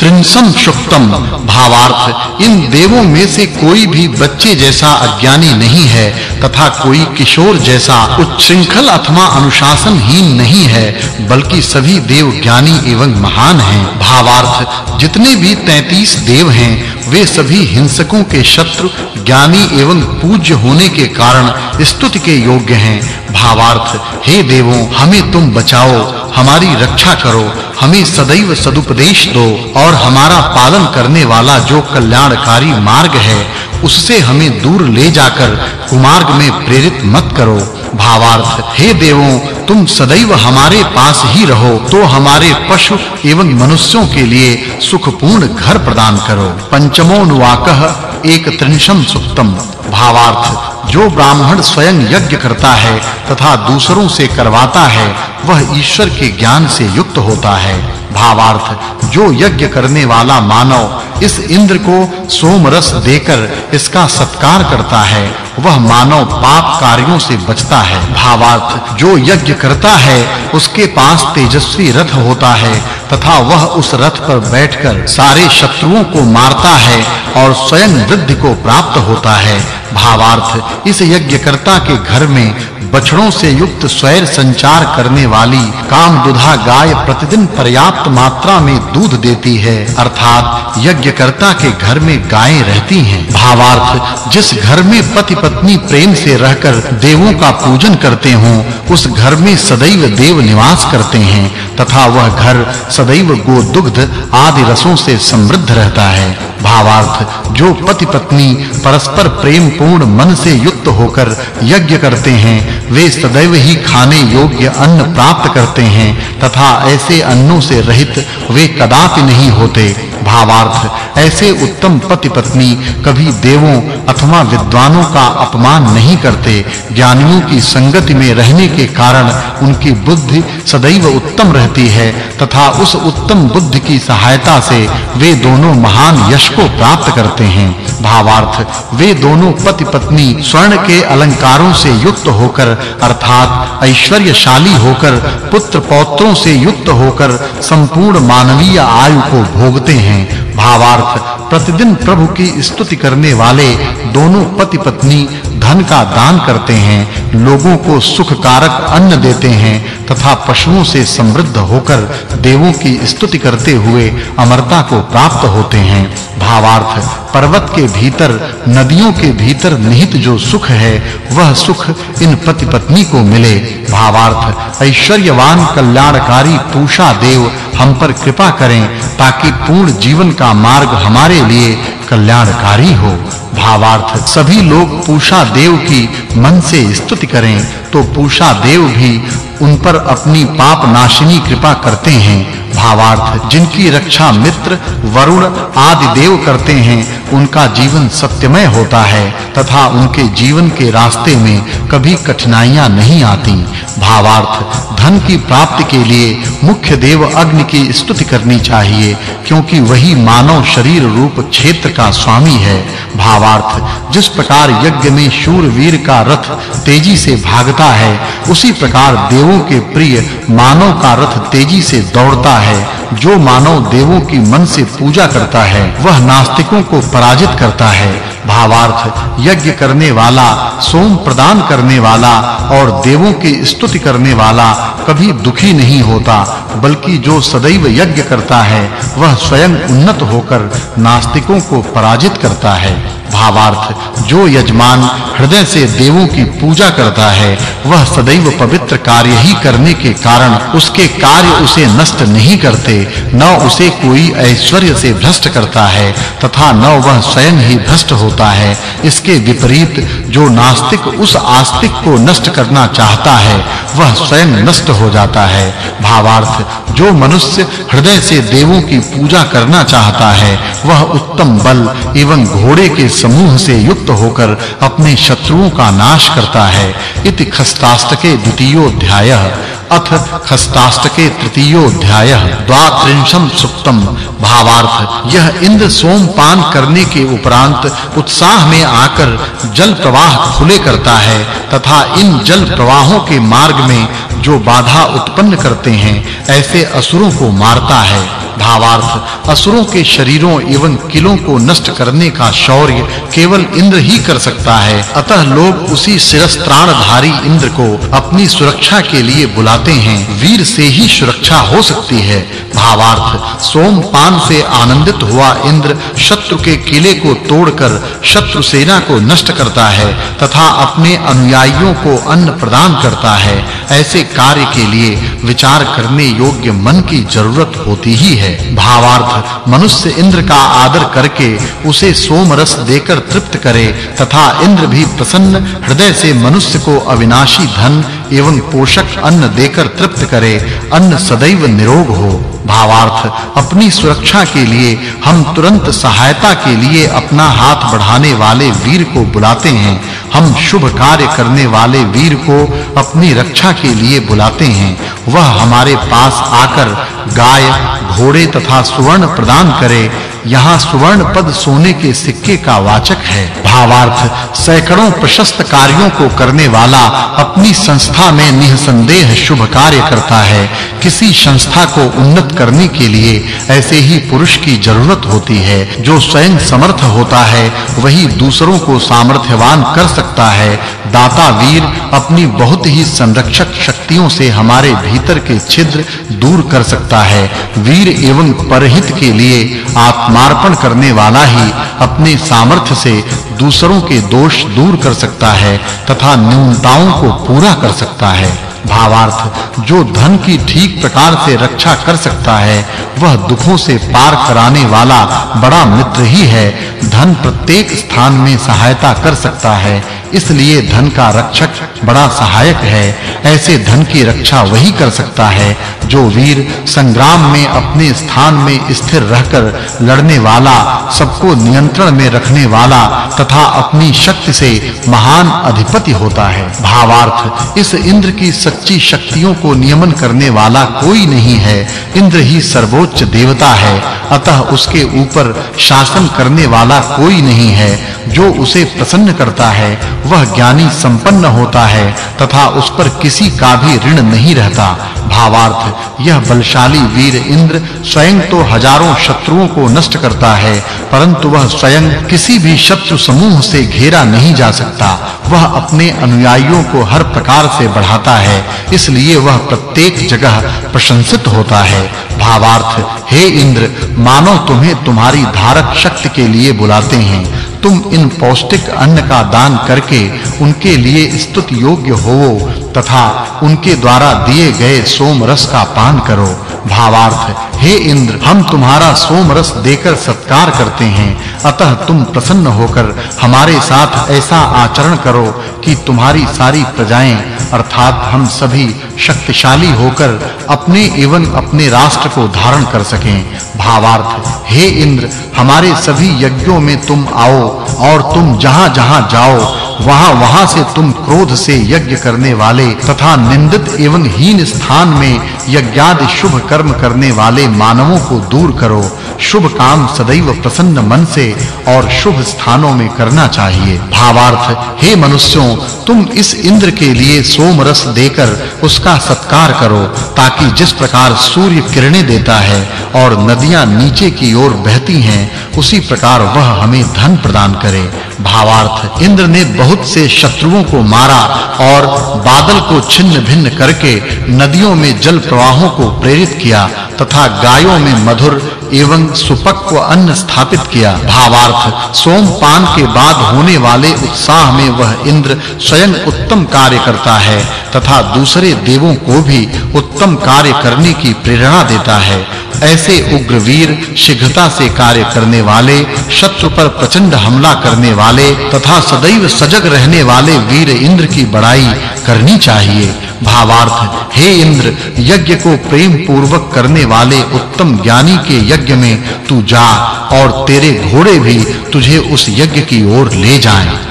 त्रिंसम शुक्तम भावार्थ, इन देवों में से कोई भी बच्चे जैसा अज्ञानी नहीं है, तथा कोई किशोर जैसा उच्छृंखल अथवा अनुशासनहीन नहीं है, बल्कि सभी देव ज्ञानी एवं महान हैं। भावार्थ, जितने भी 33 देव हैं वे सभी हिंसकों के शत्रु, ज्ञानी एवं पूज्य होने के कारण स्तुति के योग्य हैं। भावार्थ, हे देवों, हमें तुम बचाओ, हमारी रक्षा करो, हमें सदैव सदुपदेश दो और हमारा पालन करने वाला जो कल्याणकारी मार्ग है, उससे हमें दूर ले जाकर कुमार्ग में प्रेरित मत करो। भावार्थ, हे देवों, तुम सदैव हमारे पास ही रहो तो हमारे पशु एवं मनुष्यों के लिए सुखपूर्ण घर प्रदान करो। पंचमोनुवाकः एक त्रिंशम सुक्तम भावार्थ, जो ब्राह्मण स्वयं यज्ञ करता है तथा दूसरों से करवाता है, वह ईश्वर के ज्ञान से युक्त होता है। भावार्थ, जो यज्ञ करने वाला मानव इस इंद्र को सोम रस देकर इसका सत्कार करता है वह मानव पाप कार्यों से बचता है। भावार्थ जो यज्ञ करता है, उसके पास तेजस्वी रथ होता है। तथा वह उस रथ पर बैठकर सारे शत्रुओं को मारता है और स्वयं वृद्धि को प्राप्त होता है। भावार्थ, इस यज्ञकर्ता के घर में बछड़ों से युक्त स्वैर संचार करने वाली कामदुधा गाय प्रतिदिन पर्याप्त मात्रा में दूध देती है, अर्थात यज्ञकर्ता के घर में गायें रहती हैं। भावार्थ, जिस घर में पति पत्नी प्रेम से रहकर देवों का पूजन करते हों, उस घर में सदैव देव निवास करते हैं, तथा वह घर सदैव गोदुग्ध आदि रसों से समृद्ध रहता है। भावार्थ, जो पति पत्नी परस्पर प्रेम पूर्ण मन से युक्त होकर यज्ञ करते हैं, वे सदैव ही खाने योग्य अन्न प्राप्त करते हैं, तथा ऐसे अन्नों से रहित वे कदापि नहीं होते। भावार्थ। ऐसे उत्तम पति पत्नी कभी देवों अथवा विद्वानों का अपमान नहीं करते। ज्ञानियों की संगति में रहने के कारण उनकी बुद्धि सदैव उत्तम रहती है तथा उस उत्तम बुद्धि की सहायता से वे दोनों महान यश को प्राप्त करते हैं। भावार्थ, वे दोनों पति पत्नी स्वर्ण के अलंकारों से युक्त होकर, अर्थात ऐश्वर्यशाली होकर पुत्र पौत्रों से युक्त होकर, संपूर्ण मानवीय आयु को भोगते हैं। भावार्थ, प्रतिदिन प्रभु की स्तुति करने वाले दोनों पति पत्नी धन का दान करते हैं, लोगों को सुख कारक अन्न देते हैं तथा पशुओं से समृद्ध होकर देवों की स्तुति करते हुए अमरता को प्राप्त होते हैं। भावार्थ, पर्वत के भीतर, नदियों के भीतर निहित जो सुख है, वह सुख इन पति पत्नी को मिले। भावार्थ, ऐश्वर्यवान कल्याणकारी पूषा देव हम पर कृपा करें ताकि पूर्ण जीवन का मार्ग हमारे लिए कल्याणकारी हो। भावार्थ, सभी लोग पूषा देव की मन से स्तुति करें तो पूषा देव भी उन पर अपनी पाप नाशिनी कृपा करते हैं। भावार्थ, जिनकी रक्षा मित्र, वरुण आदि देव करते हैं, उनका जीवन सत्यमय होता है, तथा उनके जीवन के रास्ते में कभी कठिनाइयाँ नहीं आती। भावार्थ, धन की प्राप्ति के लिए मुख्य देव अग्नि की स्तुति करनी चाहिए, क्योंकि वही मानव शरीर रूप क्षेत्र का स्वामी है। भावार्थ, जिस प्रकार यज्ञ में शूरवीर का रथ तेज़ी से भागता है, उसी प्रकार देवों के प्रिय, मानव का रथ तेज़ी से दौड़ता है। जो मानव देवों की मन से पूजा करता है, वह नास्तिकों को पराजित करता है। भावार्थ, यज्ञ करने वाला, सोम प्रदान करने वाला और देवों की स्तुति करने वाला कभी दुखी नहीं होता, बल्कि जो सदैव यज्ञ करता है, वह स्वयं उन्नत होकर नास्तिकों को पराजित करता है। भावार्थ। जो यजमान हृदय से देवों की पूजा करता है, वह सदैव पवित्र कार्य ही करने के कारण उसके कार्य उसे नष्ट नहीं करते, न उसे कोई ऐश्वर्य से भ्रष्ट करता है, तथा न वह स्वयं ही भ्रष्ट होता है। इसके विपरीत, जो नास्तिक उस आस्तिक को नष्ट करना चाहता है, वह स्वयं नष्ट हो जाता है। भावार्थ, जो मनुष्य हृदय से देवों की पूजा करना चाहता है, वह उत्तम बल एवं घोड़े के समूह से युक्त होकर अपने शत्रुओं का नाश करता है। इति खस्ताष्टके द्वितीयोध्याय अथ खस्ताष्टके तृतीयोध्याय द्वात्रिंशम सुक्तम भावार्थ। यह इंद्र सोमपान करने के उपरांत उत्साह में आकर जल प्रवाह खुले करता है तथा इन जल प्रवाहों के मार्ग में जो बाधा उत्पन्न करते हैं, ऐसे असुरों को मारता है। भावार्थ असुरों के शरीरों एवं किलों को नष्ट करने का शौर्य केवल इंद्र ही कर सकता है। अतः लोग उसी शिरस्त्राणधारी इंद्र को अपनी सुरक्षा के लिए बुलाते हैं। वीर से ही सुरक्षा हो सकती है। भावार्थ सोमपान से आनंदित हुआ इंद्र शत्रु के किले को तोड़कर शत्रु सेना को नष्ट करता है तथा अपने अनुयायियों को अन्न प्रदान करता है। ऐसे कार्य के लिए विचार करने योग्य मन की ज़रूरत होती ही है। भावार्थ, मनुष्य इंद्र का आदर करके उसे सोम रस देकर तृप्त करे, तथा इंद्र भी प्रसन्न हृदय से मनुष्य को अविनाशी धन एवं पोषक अन्न देकर तृप्त करे, अन्न सदैव निरोग हो। भावार्थ, अपनी सुरक्षा के लिए हम तुरंत सहायता के लिए अपना हाथ बढ़ाने वाले वीर को बुलाते हैं। हम शुभ कार्य करने वाले वीर को अपनी रक्षा के लिए बुलाते हैं। वह हमारे पास आकर गाय, घोड़े तथा सुवर्ण प्रदान करे। यहाँ सुवर्ण पद सोने के सिक्के का वाचक है। भावार्थ सैकड़ों प्रशस्त कार्यों को करने वाला अपनी संस्था में निसंदेह शुभ कार्य करता है। किसी संस्था को उन्नत करने के लिए ऐसे ही पुरुष की ज़रूरत होती है। जो स्वयं समर्थ होता है, वही दूसरों को सामर्थ्यवान कर सकता है। दाता वीर अपनी बहुत ही संरक्षक शक्तियों से हमारे भीतर के छिद्र दूर कर सकता है। वीर एवं परहित के लिए आत्मार्पण करने वाला ही अपने सामर्थ्य से दूसरों के दोष दूर कर सकता है तथा न्यूनताओं को पूरा कर सकता है। भावार्थ, जो धन की ठीक प्रकार से रक्षा कर सकता है, वह दुखों से पार कराने वाला बड़ा मित्र ही है। धन प्रत्येक स्थान में सहायता कर सकता है, इसलिए धन का रक्षक बड़ा सहायक है। ऐसे धन की रक्षा वही कर सकता है, जो वीर संग्राम में अपने स्थान में स्थिर रहकर लड़ने वाला, सबको नियंत्रण में रखने वाला तथा अपनी शक्ति से महान अधिपति होता है। भावार्थ, इस इंद्र की सच्ची शक्तियों को नियमन करने वाला कोई नहीं है। इंद्र ही सर्वोच्च देवता है। अतः उसके ऊपर शासन करने वाला कोई नहीं है। जो उसे प्रसन्न करता है, वह ज्ञानी संपन्न होता है, तथा उस पर किसी का भी ऋण नहीं रहता। भावार्थ यह बलशाली वीर इंद्र स्वयं तो हज़ारों शत्रुओं को नष्ट करता है, परंतु वह स्वयं किसी भी शत्रु समूह से घेरा नहीं जा सकता। वह अपने अनुयायियों को हर प्रकार से बढ़ाता है, इसलिए वह प्रत्येक जगह प्रशंसित होता है। भावार्थ, हे इंद्र, मानो तुम्हें तुम्हारी धारक शक्ति के लिए बुलाते हैं। तुम इन पौष्टिक अन्न का दान करके उनके लिए स्तुत योग्य हो तथा उनके द्वारा दिए गए सोम रस का पान करो। भावार्थ हे। इंद्र, हम तुम्हारा सोम रस देकर सत्कार करते हैं। अतः तुम प्रसन्न होकर हमारे साथ ऐसा आचरण करो कि तुम्हारी सारी प्रजाएँ, अर्थात हम सभी शक्तिशाली होकर अपने एवं अपने राष्ट्र को धारण कर सकें। भावार्थ हे इंद्र, हमारे सभी यज्ञों में तुम आओ और तुम जहां-जहां जाओ, वहां-वहां से तुम क्रोध से यज्ञ करने वाले तथा निंदित एवं हीन स्थान में यज्ञादि शुभ कर्म करने वाले मानवों को दूर करो। शुभ काम सदैव प्रसन्न मन से और शुभ स्थानों में करना चाहिए। भावार्थ, हे मनुष्यों, तुम इस इंद्र के लिए सोम रस देकर उसका सत्कार करो, ताकि जिस प्रकार सूर्य किरणें देता है और नदियाँ नीचे की ओर बहती हैं, उसी प्रकार वह हमें धन प्रदान करे। भावार्थ, इंद्र ने बहुत से शत्रुओं को मारा और बादल को छिन्न-भिन्न करके नदियों में जल प्रवाहों को प्रेरित किया, तथा गायों में मधुर एवं सुपक्व अन्न स्थापित किया। भावार्थ सोमपान के बाद होने वाले उत्साह में वह इंद्र स्वयं उत्तम कार्य करता है, तथा दूसरे देवों को भी उत्तम कार्य करने की प्रेरणा देता है। ऐसे उग्रवीर शीघ्रता से कार्य करने वाले, शत्रु पर प्रचंड हमला करने वाले, तथा सदैव सजग रहने वाले वीर इंद्र की बड़ाई करनी चाहिए। भावार्थ। हे इंद्र, यज्ञ को प्रेम पूर्वक करने वाले उत्तम ज्ञानी के यज्ञ में तू जा और तेरे घोड़े भी तुझे उस यज्ञ की ओर ले जाएँ।